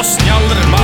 Bosnyalıların